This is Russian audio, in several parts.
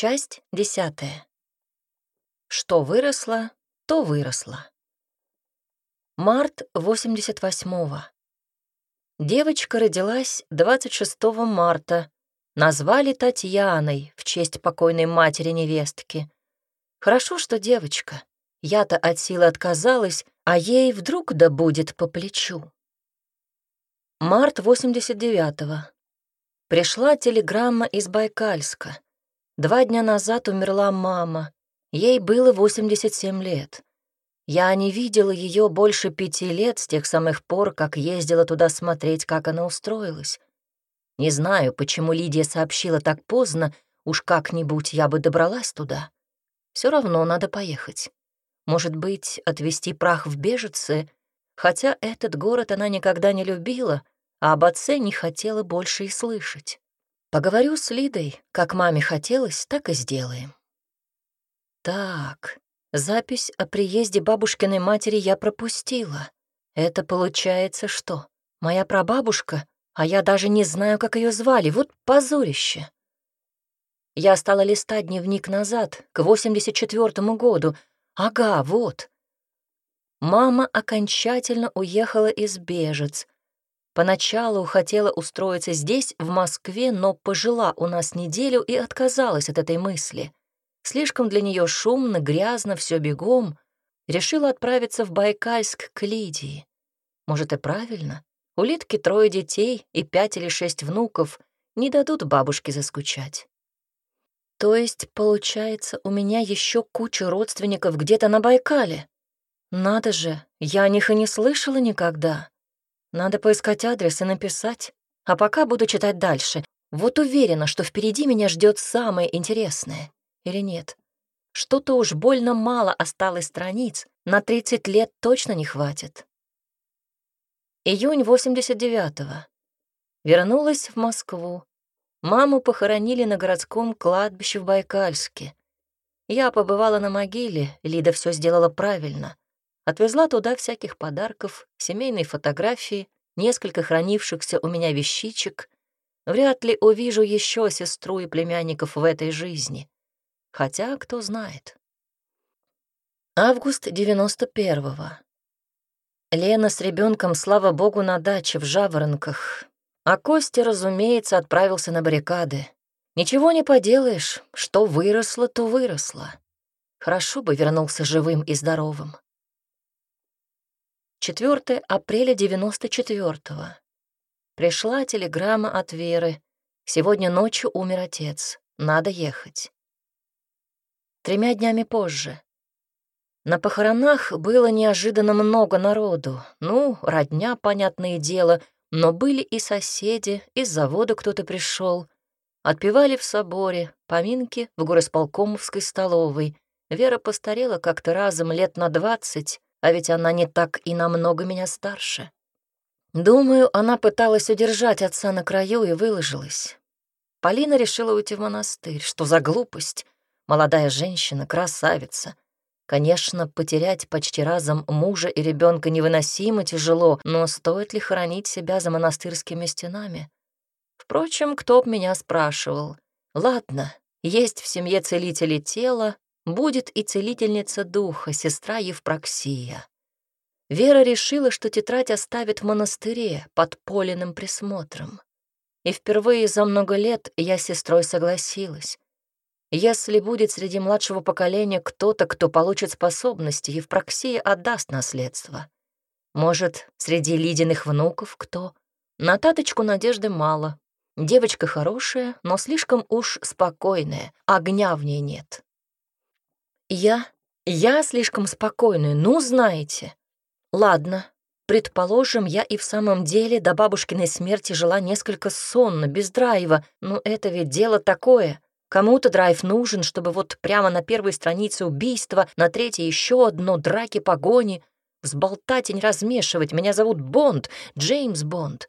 Часть десятая. Что выросло, то выросло. Март 88-го. Девочка родилась 26 марта. Назвали Татьяной в честь покойной матери невестки. Хорошо, что девочка. Я-то от силы отказалась, а ей вдруг да будет по плечу. Март 89-го. Пришла телеграмма из Байкальска. Два дня назад умерла мама. Ей было 87 лет. Я не видела ее больше пяти лет с тех самых пор, как ездила туда смотреть, как она устроилась. Не знаю, почему Лидия сообщила так поздно, уж как-нибудь я бы добралась туда. Все равно надо поехать. Может быть, отвезти прах в бежице, хотя этот город она никогда не любила, а об отце не хотела больше и слышать. Поговорю с Лидой, как маме хотелось, так и сделаем. Так, запись о приезде бабушкиной матери я пропустила. Это получается что? Моя прабабушка, а я даже не знаю, как ее звали. Вот позорище. Я стала листать дневник назад, к 84-му году. Ага, вот. Мама окончательно уехала из Бежец — Поначалу хотела устроиться здесь, в Москве, но пожила у нас неделю и отказалась от этой мысли. Слишком для нее шумно, грязно, все бегом. Решила отправиться в Байкальск к Лидии. Может, и правильно. Улитки, трое детей и пять или шесть внуков не дадут бабушке заскучать. То есть, получается, у меня еще куча родственников где-то на Байкале. Надо же, я о них и не слышала никогда. Надо поискать адрес и написать. А пока буду читать дальше. Вот уверена, что впереди меня ждет самое интересное. Или нет? Что-то уж больно мало осталось страниц, на 30 лет точно не хватит. Июнь 89-го. Вернулась в Москву. Маму похоронили на городском кладбище в Байкальске. Я побывала на могиле, Лида все сделала правильно — Отвезла туда всяких подарков, семейные фотографии, несколько хранившихся у меня вещичек. Вряд ли увижу еще сестру и племянников в этой жизни. Хотя, кто знает. Август 91-го. Лена с ребенком, слава богу, на даче в Жаворонках. А Костя, разумеется, отправился на баррикады. Ничего не поделаешь, что выросло, то выросло. Хорошо бы вернулся живым и здоровым. 4 апреля 94-го. Пришла телеграмма от Веры. Сегодня ночью умер отец. Надо ехать. Тремя днями позже. На похоронах было неожиданно много народу. Ну, родня, понятное дело, но были и соседи, из завода кто-то пришел. Отпевали в соборе, поминки в горосполкомовской столовой. Вера постарела как-то разом лет на двадцать, а ведь она не так и намного меня старше. Думаю, она пыталась удержать отца на краю и выложилась. Полина решила уйти в монастырь. Что за глупость? Молодая женщина, красавица. Конечно, потерять почти разом мужа и ребенка невыносимо тяжело, но стоит ли хоронить себя за монастырскими стенами? Впрочем, кто б меня спрашивал? Ладно, есть в семье целители тела, будет и целительница духа, сестра Евпроксия. Вера решила, что тетрадь оставит в монастыре под поленным присмотром. И впервые за много лет я с сестрой согласилась. Если будет среди младшего поколения кто-то, кто получит способности, Евпроксия отдаст наследство. Может, среди Лидиных внуков кто? На таточку надежды мало. Девочка хорошая, но слишком уж спокойная, огня в ней нет. Я... я слишком спокойная, ну, знаете. Ладно, предположим, я и в самом деле до бабушкиной смерти жила несколько сонно, без драйва, но это ведь дело такое. Кому-то драйв нужен, чтобы вот прямо на первой странице убийства, на третьей еще одно, драки, погони. Взболтать и не размешивать. Меня зовут Бонд, Джеймс Бонд.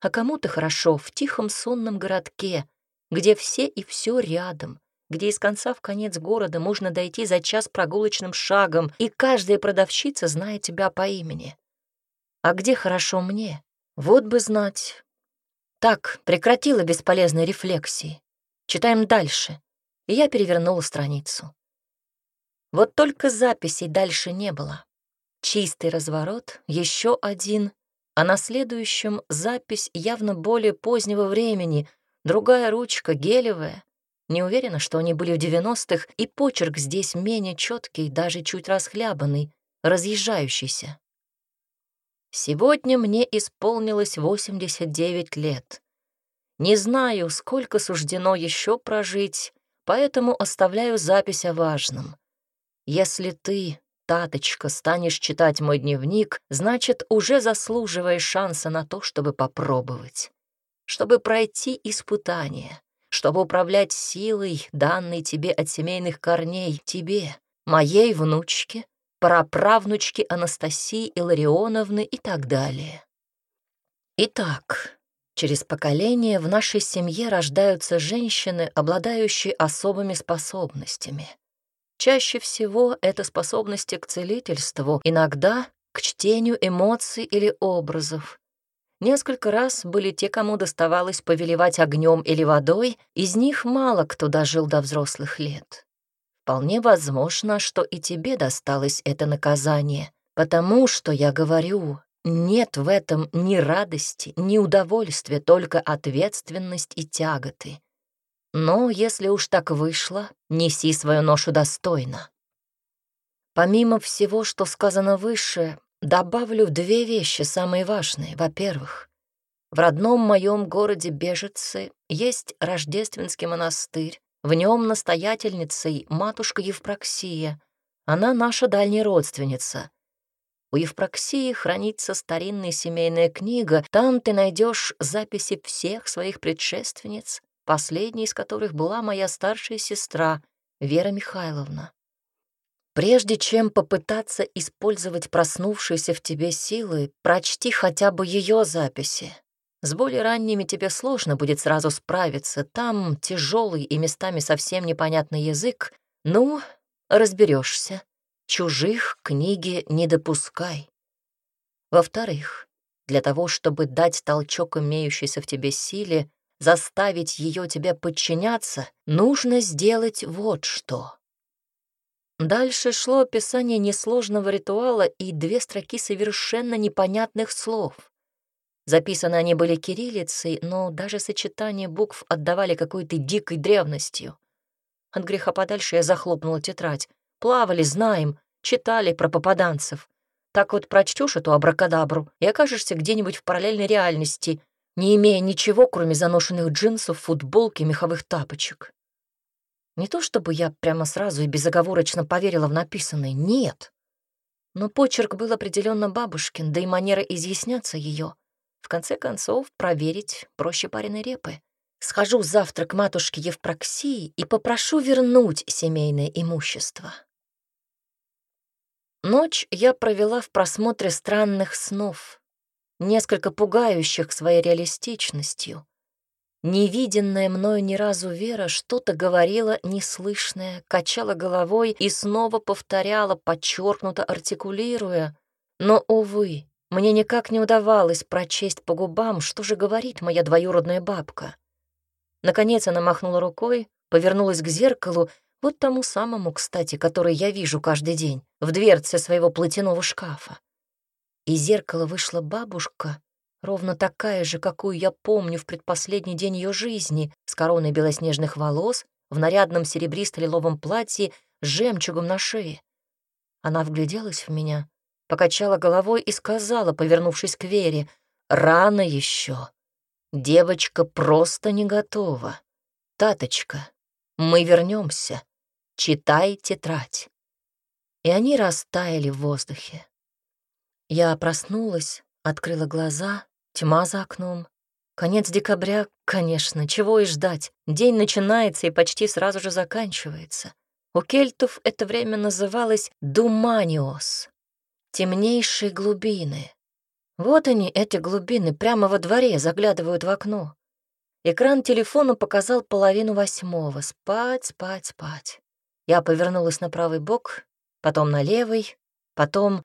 А кому-то хорошо в тихом сонном городке, где все и все рядом где из конца в конец города можно дойти за час прогулочным шагом, и каждая продавщица знает тебя по имени. А где хорошо мне? Вот бы знать. Так, прекратила бесполезные рефлексии. Читаем дальше. И я перевернула страницу. Вот только записей дальше не было. Чистый разворот, еще один, а на следующем запись явно более позднего времени, другая ручка гелевая, не уверена, что они были в 90-х, и почерк здесь менее четкий, даже чуть расхлябанный, разъезжающийся. Сегодня мне исполнилось 89 лет. Не знаю, сколько суждено еще прожить, поэтому оставляю запись о важном. Если ты, таточка, станешь читать мой дневник, значит, уже заслуживаешь шанса на то, чтобы попробовать, чтобы пройти испытание чтобы управлять силой, данной тебе от семейных корней, тебе, моей внучке, праправнучке Анастасии Илларионовны и так далее. Итак, через поколение в нашей семье рождаются женщины, обладающие особыми способностями. Чаще всего это способности к целительству, иногда к чтению эмоций или образов, Несколько раз были те, кому доставалось повелевать огнем или водой, из них мало кто дожил до взрослых лет. Вполне возможно, что и тебе досталось это наказание, потому что, я говорю, нет в этом ни радости, ни удовольствия, только ответственность и тяготы. Но если уж так вышло, неси свою ношу достойно. Помимо всего, что сказано выше, Добавлю две вещи, самые важные. Во-первых, в родном моем городе Бежицы есть рождественский монастырь, в нем настоятельницей матушка Евпроксия. Она наша дальняя родственница. У Евпроксии хранится старинная семейная книга. Там ты найдешь записи всех своих предшественниц, последней из которых была моя старшая сестра Вера Михайловна. Прежде чем попытаться использовать проснувшиеся в тебе силы, прочти хотя бы ее записи. С более ранними тебе сложно будет сразу справиться. Там тяжелый и местами совсем непонятный язык. Ну, разберешься. Чужих книги не допускай. Во-вторых, для того, чтобы дать толчок имеющейся в тебе силе, заставить ее тебе подчиняться, нужно сделать вот что. Дальше шло описание несложного ритуала и две строки совершенно непонятных слов. Записаны они были кириллицей, но даже сочетание букв отдавали какой-то дикой древностью. От греха подальше я захлопнула тетрадь. Плавали, знаем, читали про попаданцев. Так вот прочтешь эту абракадабру и окажешься где-нибудь в параллельной реальности, не имея ничего, кроме заношенных джинсов, футболки, меховых тапочек. Не то чтобы я прямо сразу и безоговорочно поверила в написанное, нет. Но почерк был определенно бабушкин, да и манера изъясняться ее. В конце концов, проверить проще пареной репы. Схожу завтра к матушке Евпроксии и попрошу вернуть семейное имущество. Ночь я провела в просмотре странных снов, несколько пугающих своей реалистичностью. Невиденная мною ни разу Вера что-то говорила неслышное, качала головой и снова повторяла, подчеркнуто артикулируя. Но, увы, мне никак не удавалось прочесть по губам, что же говорит моя двоюродная бабка. Наконец она махнула рукой, повернулась к зеркалу, вот тому самому, кстати, который я вижу каждый день, в дверце своего платяного шкафа. И зеркало вышла бабушка ровно такая же, какую я помню в предпоследний день ее жизни, с короной белоснежных волос, в нарядном серебристо-лиловом платье с жемчугом на шее. Она вгляделась в меня, покачала головой и сказала, повернувшись к Вере, «Рано еще. Девочка просто не готова. Таточка, мы вернемся. Читай тетрадь». И они растаяли в воздухе. Я проснулась, открыла глаза Тьма за окном. Конец декабря, конечно, чего и ждать. День начинается и почти сразу же заканчивается. У кельтов это время называлось «думаниос» — темнейшие глубины. Вот они, эти глубины, прямо во дворе заглядывают в окно. Экран телефона показал половину восьмого. Спать, спать, спать. Я повернулась на правый бок, потом на левый, потом...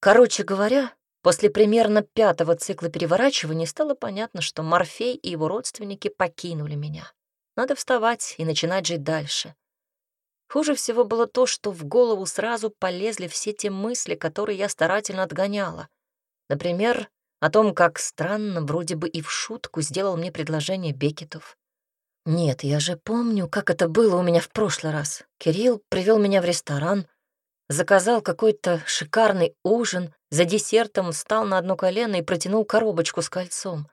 Короче говоря, После примерно пятого цикла переворачивания стало понятно, что Морфей и его родственники покинули меня. Надо вставать и начинать жить дальше. Хуже всего было то, что в голову сразу полезли все те мысли, которые я старательно отгоняла. Например, о том, как странно, вроде бы и в шутку, сделал мне предложение Бекетов. Нет, я же помню, как это было у меня в прошлый раз. Кирилл привел меня в ресторан, заказал какой-то шикарный ужин, за десертом встал на одно колено и протянул коробочку с кольцом.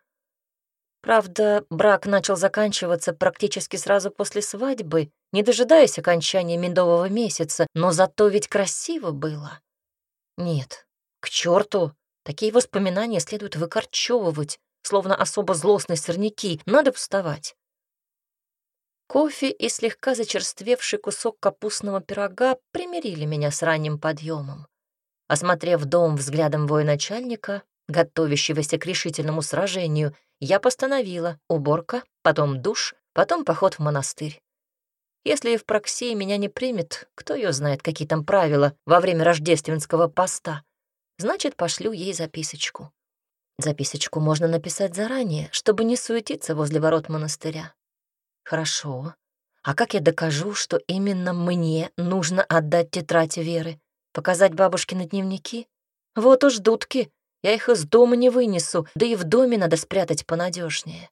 Правда, брак начал заканчиваться практически сразу после свадьбы, не дожидаясь окончания медового месяца, но зато ведь красиво было. Нет, к черту, такие воспоминания следует выкорчевывать, словно особо злостные сорняки, надо вставать. Кофе и слегка зачерствевший кусок капустного пирога примирили меня с ранним подъемом. Осмотрев дом взглядом военачальника, готовящегося к решительному сражению, я постановила уборка, потом душ, потом поход в монастырь. Если в Евпроксия меня не примет, кто ее знает, какие там правила во время рождественского поста, значит, пошлю ей записочку. Записочку можно написать заранее, чтобы не суетиться возле ворот монастыря. Хорошо. А как я докажу, что именно мне нужно отдать тетрадь Веры? Показать бабушке на дневники? Вот уж дудки, я их из дома не вынесу, да и в доме надо спрятать понадежнее.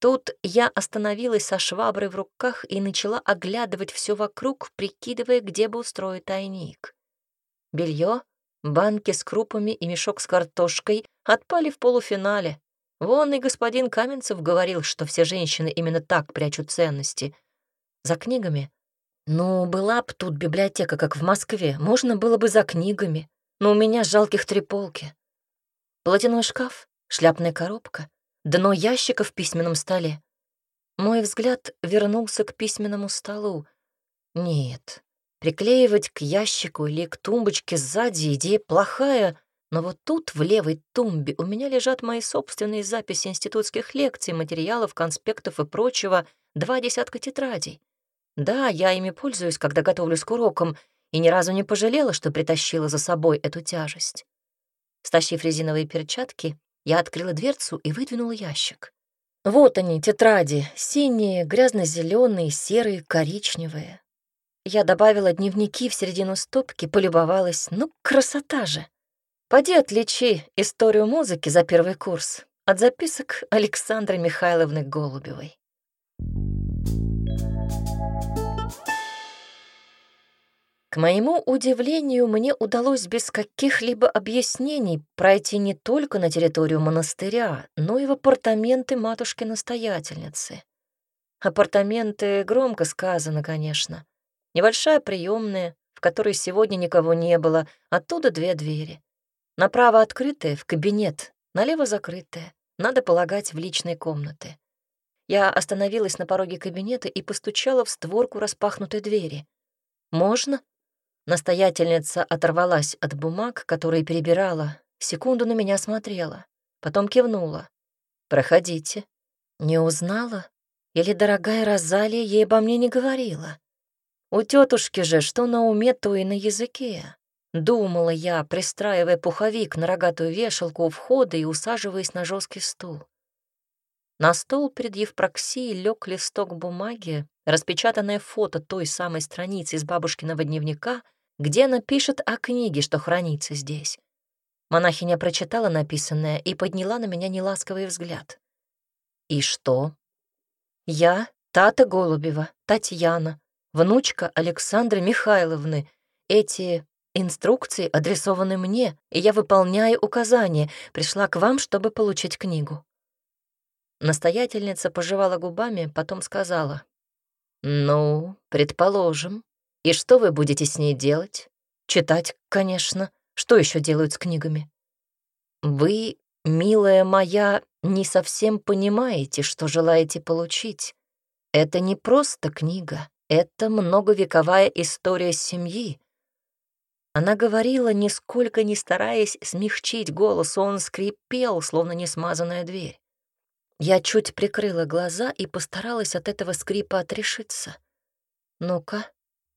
Тут я остановилась со шваброй в руках и начала оглядывать все вокруг, прикидывая, где бы устроить тайник. Белье, банки с крупами и мешок с картошкой отпали в полуфинале. Вон и господин Каменцев говорил, что все женщины именно так прячут ценности. За книгами ну, была б тут библиотека, как в Москве, можно было бы за книгами, но у меня жалких три полки. Платяной шкаф, шляпная коробка, дно ящика в письменном столе. Мой взгляд вернулся к письменному столу. Нет, приклеивать к ящику или к тумбочке сзади идея плохая, но вот тут, в левой тумбе, у меня лежат мои собственные записи институтских лекций, материалов, конспектов и прочего, два десятка тетрадей. Да, я ими пользуюсь, когда готовлюсь к урокам, и ни разу не пожалела, что притащила за собой эту тяжесть. Стащив резиновые перчатки, я открыла дверцу и выдвинула ящик. Вот они, тетради, синие, грязно-зеленые, серые, коричневые. Я добавила дневники в середину стопки, полюбовалась. Ну, красота же! Поди отличи историю музыки за первый курс от записок Александры Михайловны Голубевой. К моему удивлению, мне удалось без каких-либо объяснений пройти не только на территорию монастыря, но и в апартаменты матушки-настоятельницы. Апартаменты громко сказано, конечно. Небольшая приемная, в которой сегодня никого не было, оттуда две двери. Направо открытая, в кабинет, налево закрытая, надо полагать, в личной комнаты. Я остановилась на пороге кабинета и постучала в створку распахнутой двери. «Можно?» Настоятельница оторвалась от бумаг, которые перебирала, секунду на меня смотрела, потом кивнула. «Проходите». Не узнала? Или дорогая Розалия ей обо мне не говорила? У тетушки же что на уме, то и на языке. Думала я, пристраивая пуховик на рогатую вешалку у входа и усаживаясь на жесткий стул. На стол перед Евпроксией лег листок бумаги, распечатанное фото той самой страницы из бабушкиного дневника, где она пишет о книге, что хранится здесь. Монахиня прочитала написанное и подняла на меня неласковый взгляд. «И что?» «Я Тата Голубева, Татьяна, внучка Александры Михайловны. Эти инструкции адресованы мне, и я выполняю указания, пришла к вам, чтобы получить книгу». Настоятельница пожевала губами, потом сказала. «Ну, предположим, и что вы будете с ней делать? Читать, конечно. Что еще делают с книгами? Вы, милая моя, не совсем понимаете, что желаете получить. Это не просто книга, это многовековая история семьи. Она говорила, нисколько не стараясь смягчить голос, он скрипел, словно несмазанная дверь. Я чуть прикрыла глаза и постаралась от этого скрипа отрешиться. «Ну-ка,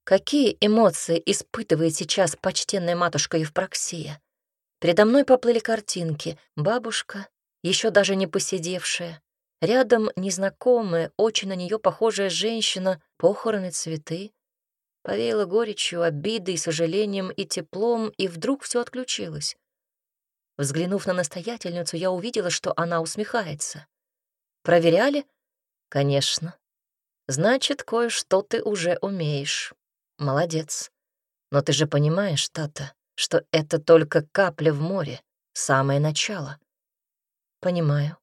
Какие эмоции испытывает сейчас почтенная матушка Евпроксия? Передо мной поплыли картинки. Бабушка, еще даже не посидевшая. Рядом незнакомая, очень на нее похожая женщина, похороны цветы. Повеяло горечью, обидой, сожалением и теплом, и вдруг все отключилось. Взглянув на настоятельницу, я увидела, что она усмехается. «Проверяли?» «Конечно». «Значит, кое-что ты уже умеешь» молодец. Но ты же понимаешь, Тата, что это только капля в море, самое начало. Понимаю.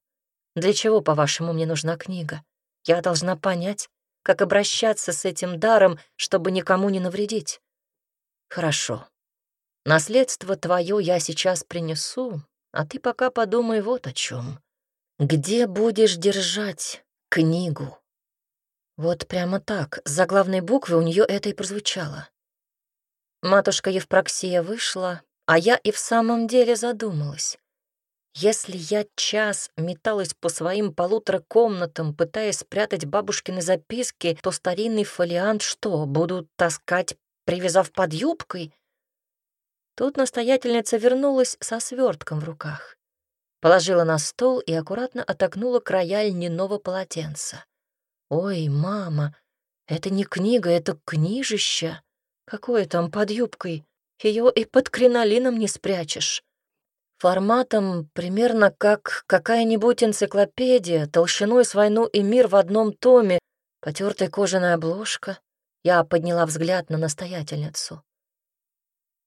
Для чего, по-вашему, мне нужна книга? Я должна понять, как обращаться с этим даром, чтобы никому не навредить. Хорошо. Наследство твое я сейчас принесу, а ты пока подумай вот о чем. Где будешь держать книгу? Вот прямо так, за главной буквы у нее это и прозвучало. Матушка Евпроксия вышла, а я и в самом деле задумалась. Если я час металась по своим полутора комнатам, пытаясь спрятать бабушкины записки, то старинный фолиант что, буду таскать, привязав под юбкой? Тут настоятельница вернулась со свертком в руках. Положила на стол и аккуратно отогнула края льняного полотенца. «Ой, мама, это не книга, это книжище. Какое там под юбкой? Ее и под кринолином не спрячешь. Форматом примерно как какая-нибудь энциклопедия, толщиной с войну и мир в одном томе, потертая кожаная обложка». Я подняла взгляд на настоятельницу.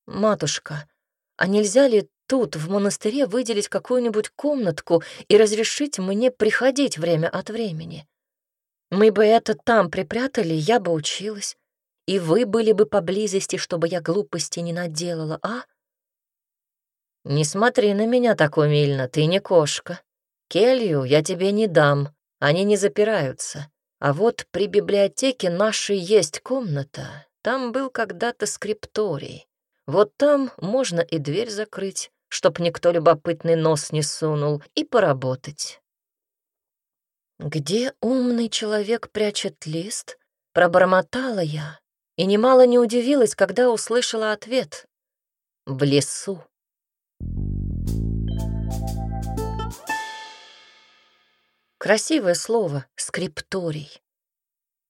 «Матушка, а нельзя ли тут, в монастыре, выделить какую-нибудь комнатку и разрешить мне приходить время от времени?» Мы бы это там припрятали, я бы училась. И вы были бы поблизости, чтобы я глупости не наделала, а? Не смотри на меня так умильно, ты не кошка. Келью я тебе не дам, они не запираются. А вот при библиотеке нашей есть комната, там был когда-то скрипторий. Вот там можно и дверь закрыть, чтоб никто любопытный нос не сунул, и поработать. «Где умный человек прячет лист?» — пробормотала я и немало не удивилась, когда услышала ответ. «В лесу». Красивое слово «скрипторий».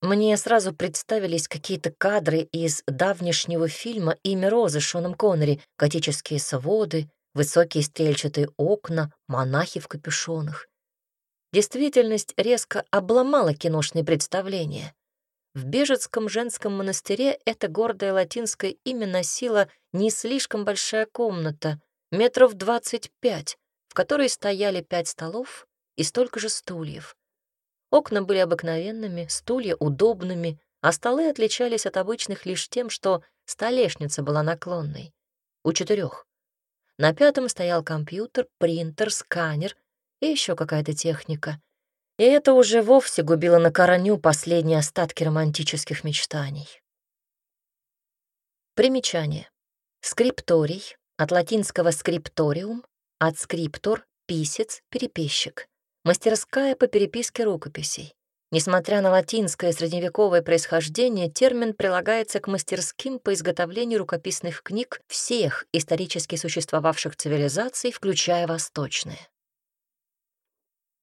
Мне сразу представились какие-то кадры из давнешнего фильма «Имя Розы» Шоном Коннери, готические своды, высокие стрельчатые окна, монахи в капюшонах. Действительность резко обломала киношные представления. В Бежецком женском монастыре это гордое латинское имя носило не слишком большая комната, метров двадцать пять, в которой стояли пять столов и столько же стульев. Окна были обыкновенными, стулья удобными, а столы отличались от обычных лишь тем, что столешница была наклонной. У четырех. На пятом стоял компьютер, принтер, сканер — и еще какая-то техника. И это уже вовсе губило на короню последние остатки романтических мечтаний. Примечание. Скрипторий, от латинского скрипториум, от скриптор, писец, переписчик. Мастерская по переписке рукописей. Несмотря на латинское средневековое происхождение, термин прилагается к мастерским по изготовлению рукописных книг всех исторически существовавших цивилизаций, включая восточные.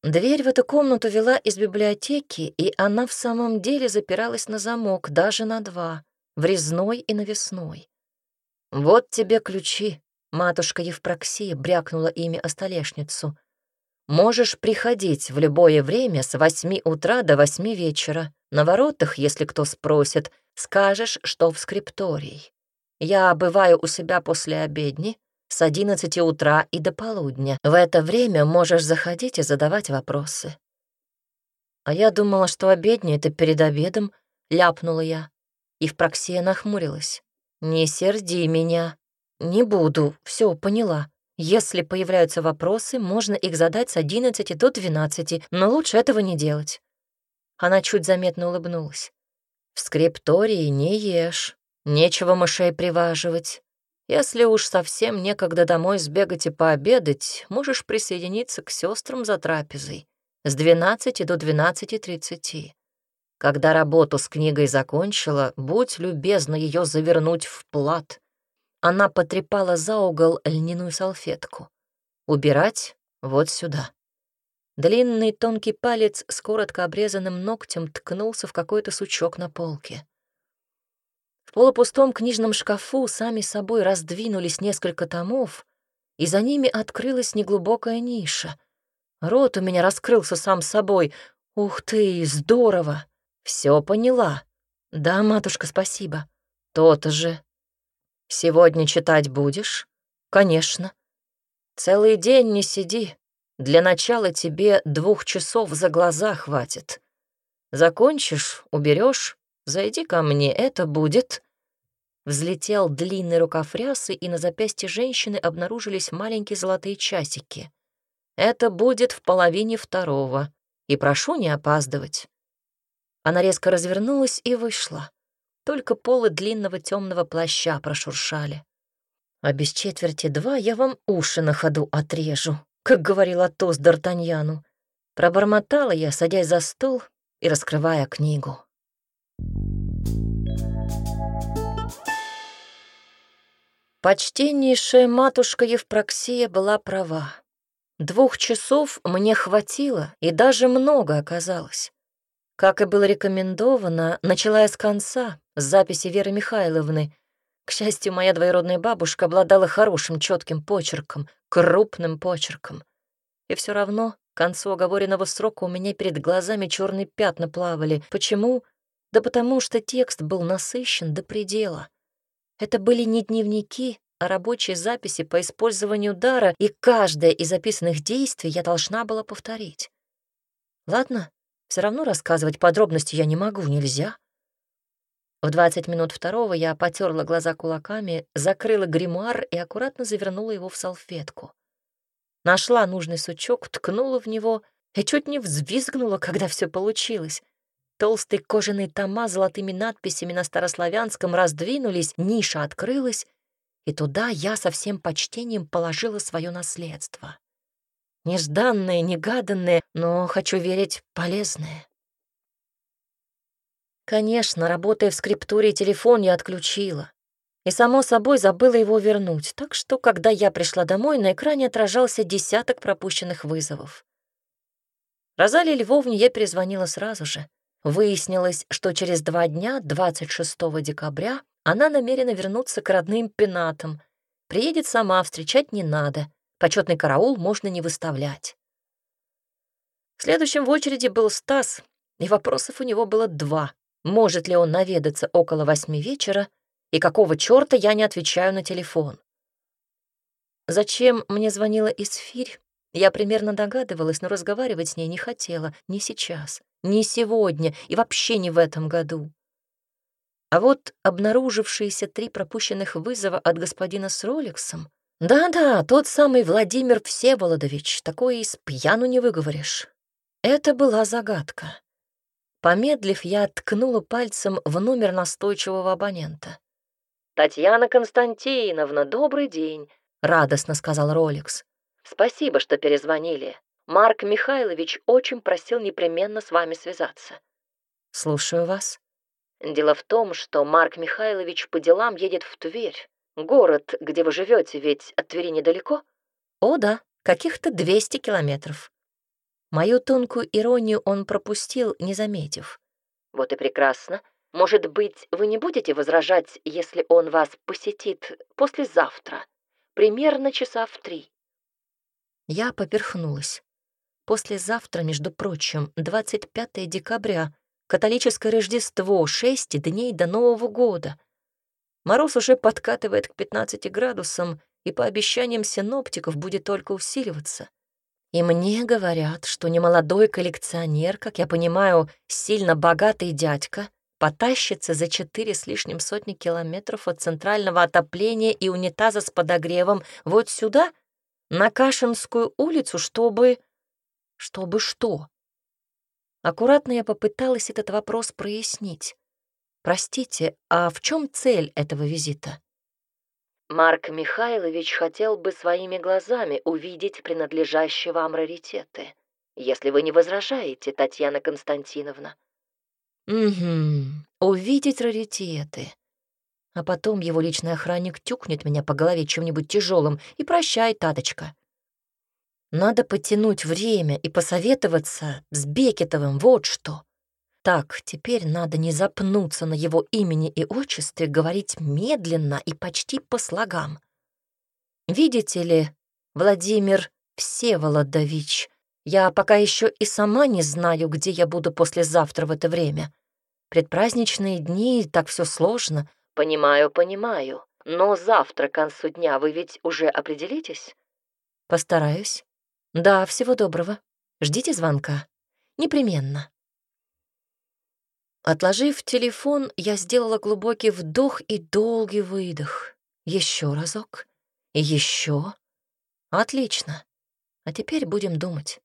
Дверь в эту комнату вела из библиотеки, и она в самом деле запиралась на замок, даже на два, врезной и навесной. «Вот тебе ключи», — матушка Евпроксия брякнула ими о столешницу. «Можешь приходить в любое время с восьми утра до восьми вечера. На воротах, если кто спросит, скажешь, что в скрипторий. Я бываю у себя после обедни, с 11 утра и до полудня. В это время можешь заходить и задавать вопросы. А я думала, что обедня — это перед обедом, ляпнула я. И в Евпроксия нахмурилась. «Не серди меня. Не буду. Все, поняла. Если появляются вопросы, можно их задать с 11 до 12, но лучше этого не делать». Она чуть заметно улыбнулась. «В скриптории не ешь. Нечего мышей приваживать. Если уж совсем некогда домой сбегать и пообедать, можешь присоединиться к сестрам за трапезой с 12 до 12.30. Когда работу с книгой закончила, будь любезна ее завернуть в плат. Она потрепала за угол льняную салфетку. Убирать вот сюда. Длинный тонкий палец с коротко обрезанным ногтем ткнулся в какой-то сучок на полке полупустом книжном шкафу сами собой раздвинулись несколько томов, и за ними открылась неглубокая ниша. Рот у меня раскрылся сам собой. Ух ты, здорово! Все поняла. Да, матушка, спасибо. То-то же. Сегодня читать будешь? Конечно. Целый день не сиди. Для начала тебе двух часов за глаза хватит. Закончишь, уберешь, зайди ко мне, это будет Взлетел длинный рукав рясы, и на запястье женщины обнаружились маленькие золотые часики. «Это будет в половине второго, и прошу не опаздывать». Она резко развернулась и вышла. Только полы длинного темного плаща прошуршали. «А без четверти два я вам уши на ходу отрежу», как говорил Атос Д'Артаньяну. Пробормотала я, садясь за стол и раскрывая книгу. Thank you. Почтеннейшая матушка Евпроксия была права. Двух часов мне хватило, и даже много оказалось. Как и было рекомендовано, начала я с конца, с записи Веры Михайловны. К счастью, моя двоюродная бабушка обладала хорошим четким почерком, крупным почерком. И все равно к концу оговоренного срока у меня перед глазами черные пятна плавали. Почему? Да потому что текст был насыщен до предела — это были не дневники, а рабочие записи по использованию дара, и каждое из записанных действий я должна была повторить. Ладно, все равно рассказывать подробности я не могу, нельзя. В 20 минут второго я потерла глаза кулаками, закрыла гримар и аккуратно завернула его в салфетку. Нашла нужный сучок, ткнула в него и чуть не взвизгнула, когда все получилось. Толстые кожаные тома с золотыми надписями на старославянском раздвинулись, ниша открылась, и туда я со всем почтением положила свое наследство. Нежданное, негаданное, но, хочу верить, полезное. Конечно, работая в скриптуре, телефон я отключила. И, само собой, забыла его вернуть, так что, когда я пришла домой, на экране отражался десяток пропущенных вызовов. Розалии Львовне я перезвонила сразу же. Выяснилось, что через два дня, 26 декабря, она намерена вернуться к родным пенатам. Приедет сама, встречать не надо. Почетный караул можно не выставлять. Следующим в очереди был Стас, и вопросов у него было два. Может ли он наведаться около восьми вечера, и какого черта я не отвечаю на телефон? Зачем мне звонила Исфирь? Я примерно догадывалась, но разговаривать с ней не хотела, не сейчас. Не сегодня и вообще не в этом году. А вот обнаружившиеся три пропущенных вызова от господина с роликсом. Да-да, тот самый Владимир Всеволодович, такое из пьяну не выговоришь. Это была загадка. Помедлив, я ткнула пальцем в номер настойчивого абонента. «Татьяна Константиновна, добрый день», — радостно сказал Роликс. «Спасибо, что перезвонили. Марк Михайлович очень просил непременно с вами связаться. Слушаю вас. Дело в том, что Марк Михайлович по делам едет в Тверь. Город, где вы живете, ведь от Твери недалеко? О, да, каких-то 200 километров. Мою тонкую иронию он пропустил, не заметив. Вот и прекрасно. Может быть, вы не будете возражать, если он вас посетит послезавтра, примерно часа в три? Я поперхнулась. Послезавтра, между прочим, 25 декабря, католическое Рождество, 6 дней до Нового года. Мороз уже подкатывает к 15 градусам, и по обещаниям синоптиков будет только усиливаться. И мне говорят, что немолодой коллекционер, как я понимаю, сильно богатый дядька, потащится за четыре с лишним сотни километров от центрального отопления и унитаза с подогревом вот сюда, на Кашинскую улицу, чтобы... Чтобы что? Аккуратно я попыталась этот вопрос прояснить. Простите, а в чем цель этого визита? Марк Михайлович хотел бы своими глазами увидеть принадлежащие вам раритеты, если вы не возражаете, Татьяна Константиновна. Угу, увидеть раритеты. А потом его личный охранник тюкнет меня по голове чем-нибудь тяжелым и прощай, Таточка. Надо потянуть время и посоветоваться с Бекетовым, вот что. Так, теперь надо не запнуться на его имени и отчестве, говорить медленно и почти по слогам. Видите ли, Владимир Всеволодович, я пока еще и сама не знаю, где я буду послезавтра в это время. Предпраздничные дни, так все сложно. Понимаю, понимаю. Но завтра к концу дня вы ведь уже определитесь? Постараюсь. Да, всего доброго. Ждите звонка. Непременно. Отложив телефон, я сделала глубокий вдох и долгий выдох. Еще разок. Еще. Отлично. А теперь будем думать.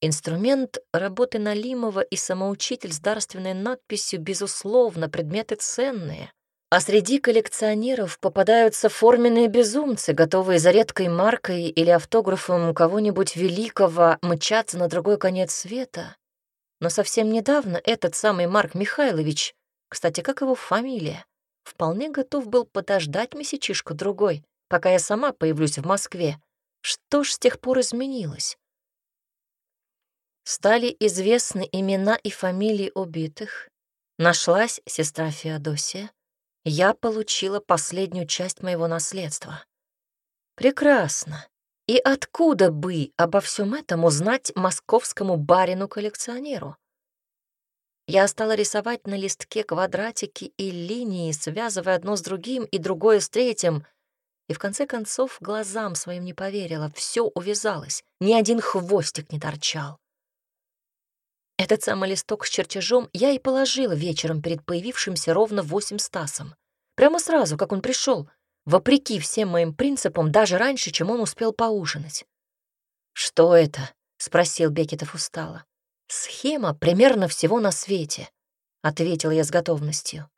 Инструмент работы Налимова и самоучитель с дарственной надписью, безусловно, предметы ценные — а среди коллекционеров попадаются форменные безумцы, готовые за редкой маркой или автографом кого-нибудь великого мчаться на другой конец света. Но совсем недавно этот самый Марк Михайлович, кстати, как его фамилия, вполне готов был подождать месячишку другой, пока я сама появлюсь в Москве. Что ж с тех пор изменилось? Стали известны имена и фамилии убитых. Нашлась сестра Феодосия я получила последнюю часть моего наследства. Прекрасно. И откуда бы обо всем этом узнать московскому барину-коллекционеру? Я стала рисовать на листке квадратики и линии, связывая одно с другим и другое с третьим, и в конце концов глазам своим не поверила, все увязалось, ни один хвостик не торчал. Этот самый листок с чертежом я и положила вечером перед появившимся ровно восемь Стасом. Прямо сразу, как он пришел, вопреки всем моим принципам, даже раньше, чем он успел поужинать. «Что это?» — спросил Бекетов устало. «Схема примерно всего на свете», — ответила я с готовностью.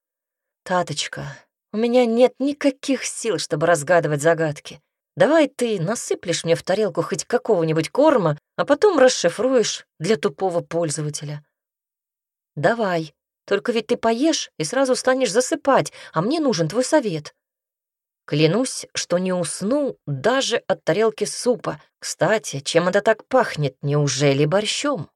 «Таточка, у меня нет никаких сил, чтобы разгадывать загадки. Давай ты насыплешь мне в тарелку хоть какого-нибудь корма, а потом расшифруешь для тупого пользователя. Давай, только ведь ты поешь и сразу станешь засыпать, а мне нужен твой совет. Клянусь, что не усну даже от тарелки супа. Кстати, чем это так пахнет? Неужели борщом?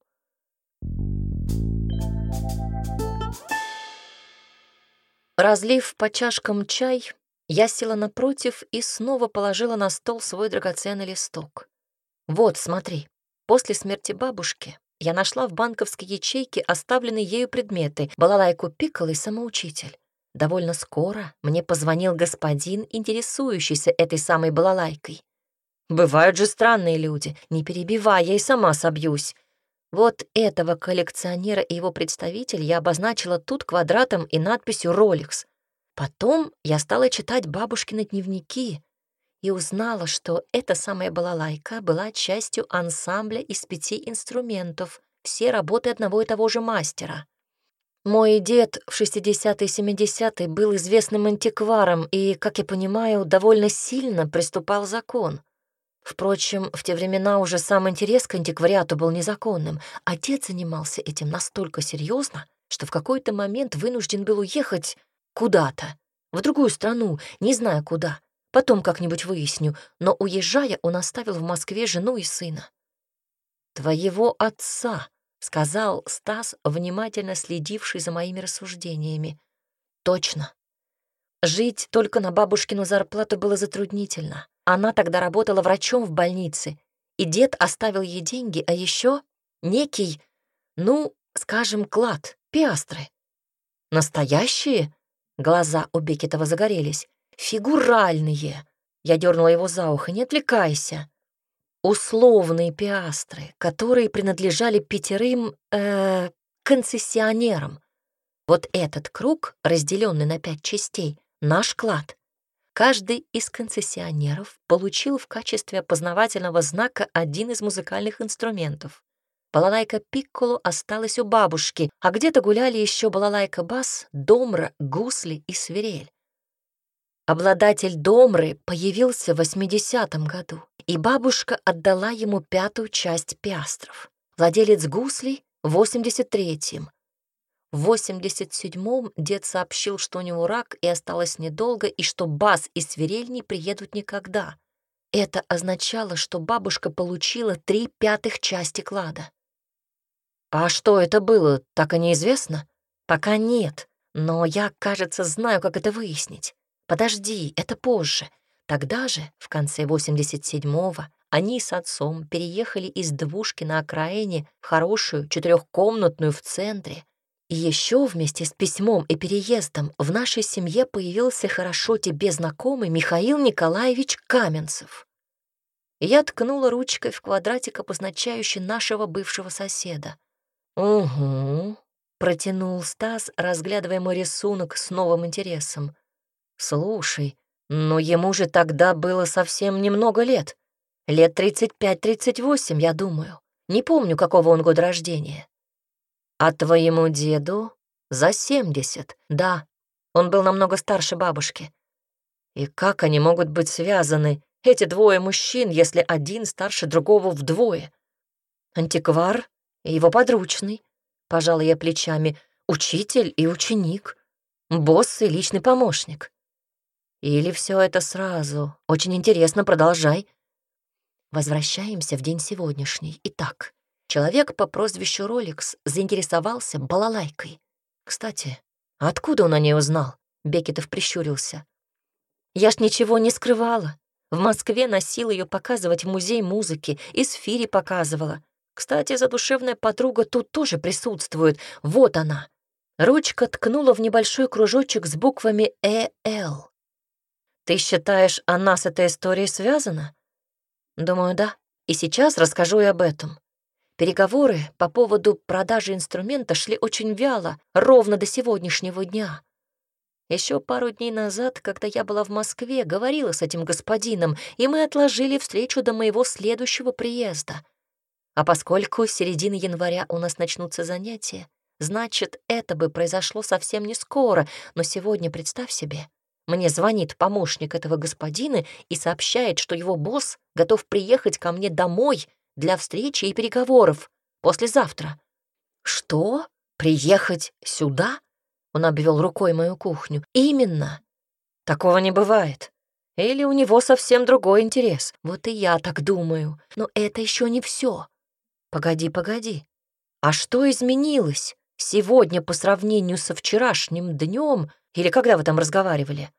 Разлив по чашкам чай, я села напротив и снова положила на стол свой драгоценный листок. «Вот, смотри, после смерти бабушки я нашла в банковской ячейке оставленные ею предметы, балалайку пикал и самоучитель. Довольно скоро мне позвонил господин, интересующийся этой самой балалайкой. Бывают же странные люди, не перебивай, я и сама собьюсь. Вот этого коллекционера и его представитель я обозначила тут квадратом и надписью «Роликс», Потом я стала читать бабушкины дневники и узнала, что эта самая балалайка была частью ансамбля из пяти инструментов, все работы одного и того же мастера. Мой дед в 60-е и 70-е был известным антикваром и, как я понимаю, довольно сильно приступал закон. Впрочем, в те времена уже сам интерес к антиквариату был незаконным, Отец занимался этим настолько серьезно, что в какой-то момент вынужден был уехать Куда-то. В другую страну, не знаю куда. Потом как-нибудь выясню, но уезжая, он оставил в Москве жену и сына. «Твоего отца», — сказал Стас, внимательно следивший за моими рассуждениями. «Точно. Жить только на бабушкину зарплату было затруднительно. Она тогда работала врачом в больнице, и дед оставил ей деньги, а еще некий, ну, скажем, клад, пиастры». «Настоящие?» Глаза у Бекетова загорелись. «Фигуральные!» Я дернула его за ухо. «Не отвлекайся!» Условные пиастры, которые принадлежали пятерым э, концессионерам. Вот этот круг, разделенный на пять частей, наш клад. Каждый из концессионеров получил в качестве опознавательного знака один из музыкальных инструментов. Балалайка Пикколо осталась у бабушки, а где-то гуляли еще балалайка Бас, Домра, Гусли и Свирель. Обладатель Домры появился в 80-м году, и бабушка отдала ему пятую часть пиастров. Владелец Гусли — в 83-м. В 87-м дед сообщил, что у него рак и осталось недолго, и что Бас и Свирель не приедут никогда. Это означало, что бабушка получила три пятых части клада. «А что это было, так и неизвестно?» «Пока нет, но я, кажется, знаю, как это выяснить. Подожди, это позже. Тогда же, в конце 87-го, они с отцом переехали из двушки на окраине в хорошую четырехкомнатную в центре. И еще вместе с письмом и переездом в нашей семье появился хорошо тебе знакомый Михаил Николаевич Каменцев». Я ткнула ручкой в квадратик, обозначающий нашего бывшего соседа — «Угу», — протянул Стас, разглядывая мой рисунок с новым интересом. «Слушай, но ему же тогда было совсем немного лет. Лет 35-38, я думаю. Не помню, какого он года рождения. А твоему деду за 70, да. Он был намного старше бабушки. И как они могут быть связаны, эти двое мужчин, если один старше другого вдвое? Антиквар его подручный. пожалуй, я плечами. Учитель и ученик. Босс и личный помощник. Или все это сразу. Очень интересно, продолжай. Возвращаемся в день сегодняшний. Итак, человек по прозвищу Роликс заинтересовался балалайкой. Кстати, откуда он о ней узнал? Бекетов прищурился. Я ж ничего не скрывала. В Москве носила ее показывать в музей музыки, и сфире показывала. Кстати, задушевная подруга тут тоже присутствует. Вот она. Ручка ткнула в небольшой кружочек с буквами «ЭЛ». «Ты считаешь, она с этой историей связана?» «Думаю, да. И сейчас расскажу и об этом». Переговоры по поводу продажи инструмента шли очень вяло, ровно до сегодняшнего дня. Еще пару дней назад, когда я была в Москве, говорила с этим господином, и мы отложили встречу до моего следующего приезда — а поскольку с середины января у нас начнутся занятия, значит, это бы произошло совсем не скоро, но сегодня, представь себе, мне звонит помощник этого господина и сообщает, что его босс готов приехать ко мне домой для встречи и переговоров послезавтра. «Что? Приехать сюда?» Он обвел рукой мою кухню. «Именно. Такого не бывает. Или у него совсем другой интерес. Вот и я так думаю. Но это еще не все. Погоди, погоди. А что изменилось сегодня по сравнению со вчерашним днем или когда вы там разговаривали?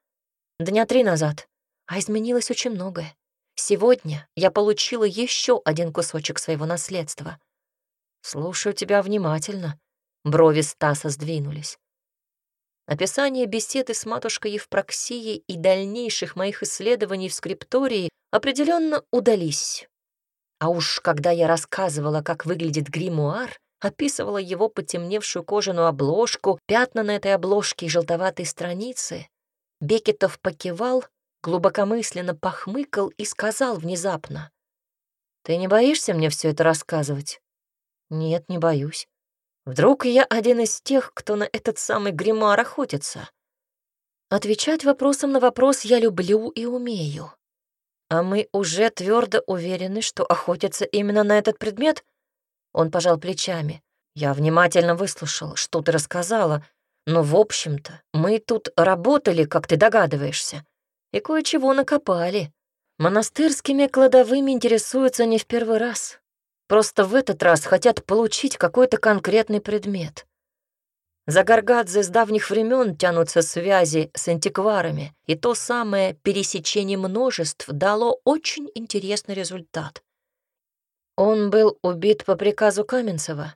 Дня три назад. А изменилось очень многое. Сегодня я получила еще один кусочек своего наследства. Слушаю тебя внимательно. Брови Стаса сдвинулись. Описание беседы с матушкой Евпроксией и дальнейших моих исследований в скриптории определенно удались. А уж когда я рассказывала, как выглядит гримуар, описывала его потемневшую кожаную обложку, пятна на этой обложке и желтоватые страницы, Бекетов покивал, глубокомысленно похмыкал и сказал внезапно. «Ты не боишься мне все это рассказывать?» «Нет, не боюсь. Вдруг я один из тех, кто на этот самый гримуар охотится?» Отвечать вопросом на вопрос я люблю и умею. «А мы уже твердо уверены, что охотятся именно на этот предмет?» Он пожал плечами. «Я внимательно выслушал, что ты рассказала, но, в общем-то, мы тут работали, как ты догадываешься, и кое-чего накопали. Монастырскими кладовыми интересуются не в первый раз. Просто в этот раз хотят получить какой-то конкретный предмет. За Гаргадзе с давних времен тянутся связи с антикварами, и то самое пересечение множеств дало очень интересный результат. Он был убит по приказу Каменцева.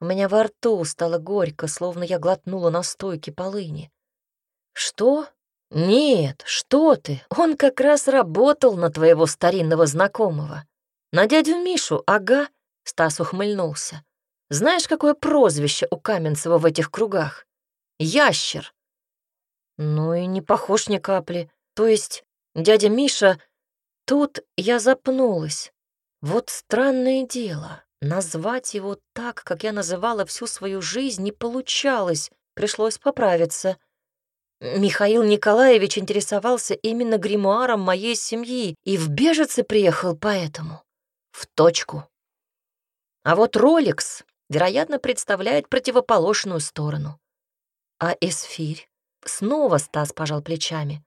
У меня во рту стало горько, словно я глотнула настойки полыни. «Что? Нет, что ты! Он как раз работал на твоего старинного знакомого. На дядю Мишу, ага!» — Стас ухмыльнулся. Знаешь, какое прозвище у Каменцева в этих кругах? Ящер. Ну и не похож ни капли. То есть дядя Миша... Тут я запнулась. Вот странное дело. Назвать его так, как я называла всю свою жизнь, не получалось. Пришлось поправиться. Михаил Николаевич интересовался именно гримуаром моей семьи и в бежице приехал поэтому. В точку. А вот Роликс вероятно, представляет противоположную сторону. А эсфирь? Снова Стас пожал плечами.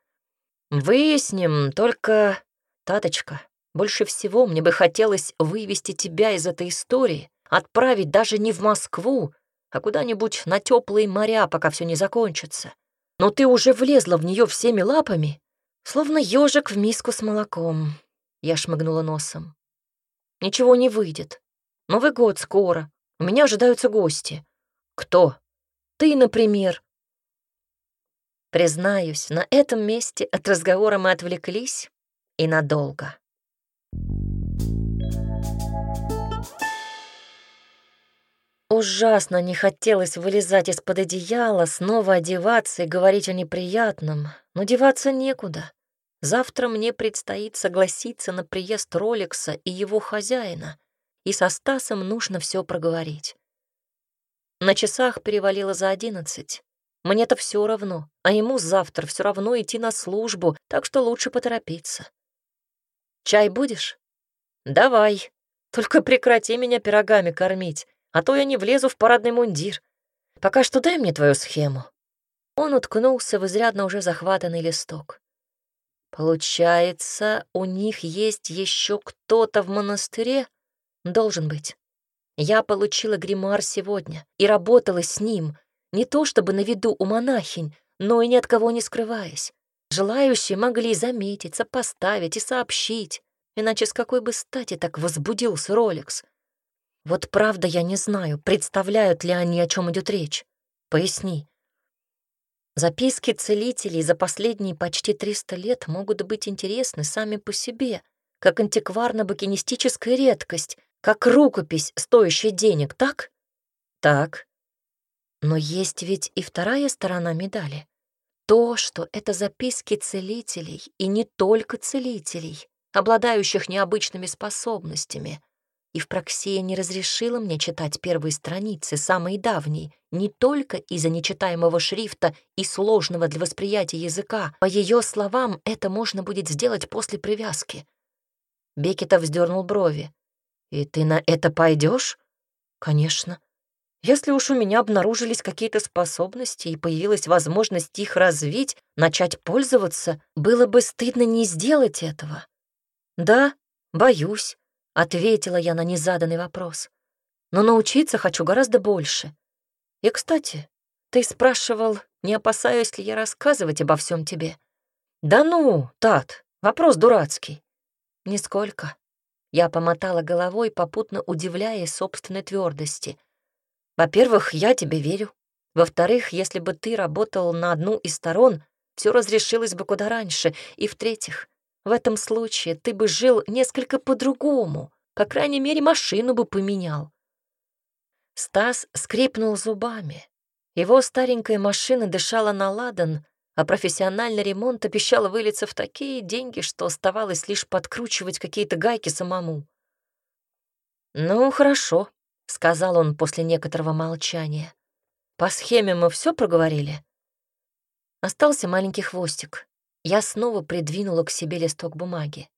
Выясним, только, Таточка, больше всего мне бы хотелось вывести тебя из этой истории, отправить даже не в Москву, а куда-нибудь на теплые моря, пока все не закончится. Но ты уже влезла в нее всеми лапами, словно ежик в миску с молоком. Я шмыгнула носом. Ничего не выйдет. Новый год скоро. У меня ожидаются гости. Кто? Ты, например. Признаюсь, на этом месте от разговора мы отвлеклись и надолго. Ужасно не хотелось вылезать из-под одеяла, снова одеваться и говорить о неприятном, но деваться некуда. Завтра мне предстоит согласиться на приезд Роликса и его хозяина — и со Стасом нужно все проговорить. На часах перевалило за одиннадцать. Мне-то все равно, а ему завтра все равно идти на службу, так что лучше поторопиться. Чай будешь? Давай. Только прекрати меня пирогами кормить, а то я не влезу в парадный мундир. Пока что дай мне твою схему. Он уткнулся в изрядно уже захватанный листок. Получается, у них есть еще кто-то в монастыре? Должен быть. Я получила гримуар сегодня и работала с ним, не то чтобы на виду у монахинь, но и ни от кого не скрываясь. Желающие могли заметиться, поставить и сообщить, иначе с какой бы стати так возбудился Ролекс. Вот правда я не знаю, представляют ли они, о чем идет речь. Поясни. Записки целителей за последние почти 300 лет могут быть интересны сами по себе, как антикварно-букинистическая редкость, как рукопись, стоящая денег, так? Так. Но есть ведь и вторая сторона медали. То, что это записки целителей, и не только целителей, обладающих необычными способностями. И Евпроксия не разрешила мне читать первые страницы, самые давние, не только из-за нечитаемого шрифта и сложного для восприятия языка. По ее словам, это можно будет сделать после привязки. Бекетов вздернул брови. «И ты на это пойдешь? «Конечно. Если уж у меня обнаружились какие-то способности и появилась возможность их развить, начать пользоваться, было бы стыдно не сделать этого». «Да, боюсь», — ответила я на незаданный вопрос. «Но научиться хочу гораздо больше. И, кстати, ты спрашивал, не опасаюсь ли я рассказывать обо всем тебе?» «Да ну, Тат, вопрос дурацкий». «Нисколько. Я помотала головой, попутно удивляясь собственной твердости. «Во-первых, я тебе верю. Во-вторых, если бы ты работал на одну из сторон, все разрешилось бы куда раньше. И в-третьих, в этом случае ты бы жил несколько по-другому, по крайней мере, машину бы поменял». Стас скрипнул зубами. Его старенькая машина дышала на ладан, а профессиональный ремонт обещал вылиться в такие деньги, что оставалось лишь подкручивать какие-то гайки самому. «Ну, хорошо», — сказал он после некоторого молчания. «По схеме мы все проговорили?» Остался маленький хвостик. Я снова придвинула к себе листок бумаги.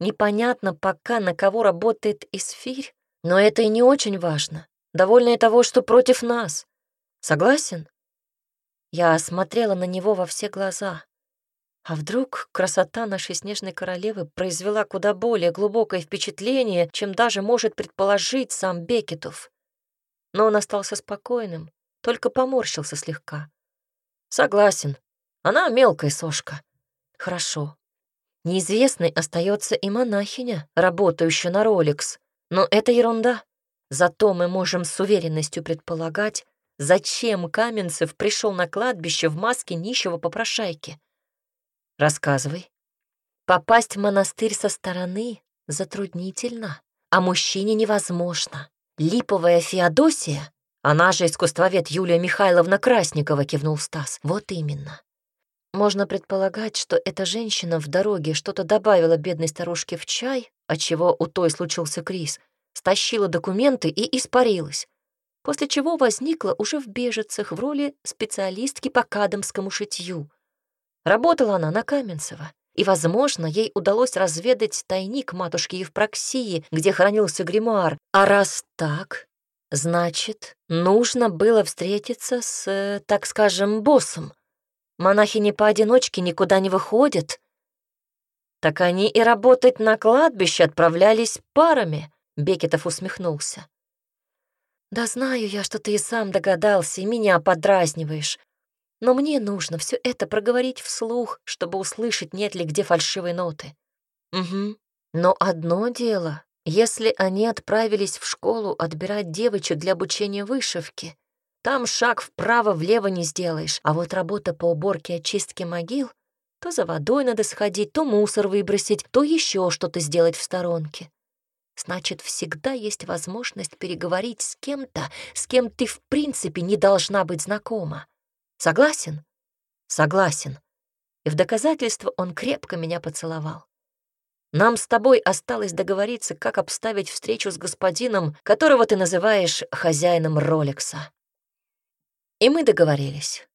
Непонятно пока, на кого работает эсфирь, но это и не очень важно. Довольно и того, что против нас. Согласен? Я смотрела на него во все глаза. А вдруг красота нашей снежной королевы произвела куда более глубокое впечатление, чем даже может предположить сам Бекетов. Но он остался спокойным, только поморщился слегка. Согласен, она мелкая сошка. Хорошо. Неизвестной остается и монахиня, работающая на Роликс. Но это ерунда. Зато мы можем с уверенностью предполагать, зачем Каменцев пришел на кладбище в маске нищего попрошайки. Рассказывай. Попасть в монастырь со стороны затруднительно, а мужчине невозможно. Липовая Феодосия, она же искусствовед Юлия Михайловна Красникова, кивнул Стас. Вот именно. Можно предполагать, что эта женщина в дороге что-то добавила бедной старушке в чай, отчего у той случился криз, стащила документы и испарилась после чего возникла уже в бежицах в роли специалистки по кадамскому шитью. Работала она на Каменцева, и, возможно, ей удалось разведать тайник матушки Евпроксии, где хранился гримуар. А раз так, значит, нужно было встретиться с, э, так скажем, боссом. Монахи не поодиночке никуда не выходят. Так они и работать на кладбище отправлялись парами, Бекетов усмехнулся. «Да знаю я, что ты и сам догадался, и меня подразниваешь. Но мне нужно все это проговорить вслух, чтобы услышать, нет ли где фальшивой ноты». «Угу. Но одно дело, если они отправились в школу отбирать девочек для обучения вышивки, там шаг вправо-влево не сделаешь, а вот работа по уборке и очистке могил — то за водой надо сходить, то мусор выбросить, то еще что-то сделать в сторонке. Значит, всегда есть возможность переговорить с кем-то, с кем ты в принципе не должна быть знакома. Согласен? Согласен. И в доказательство он крепко меня поцеловал. Нам с тобой осталось договориться, как обставить встречу с господином, которого ты называешь хозяином Ролекса. И мы договорились.